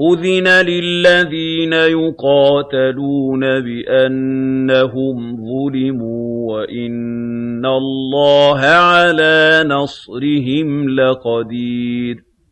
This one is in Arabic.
أُذِنَ لِلَّذِينَ يُقَاتَلُونَ بِأَنَّهُمْ ظُلِمُوا ۚ وَإِنَّ اللَّهَ عَلَىٰ نَصْرِهِمْ لَقَدِيرٌ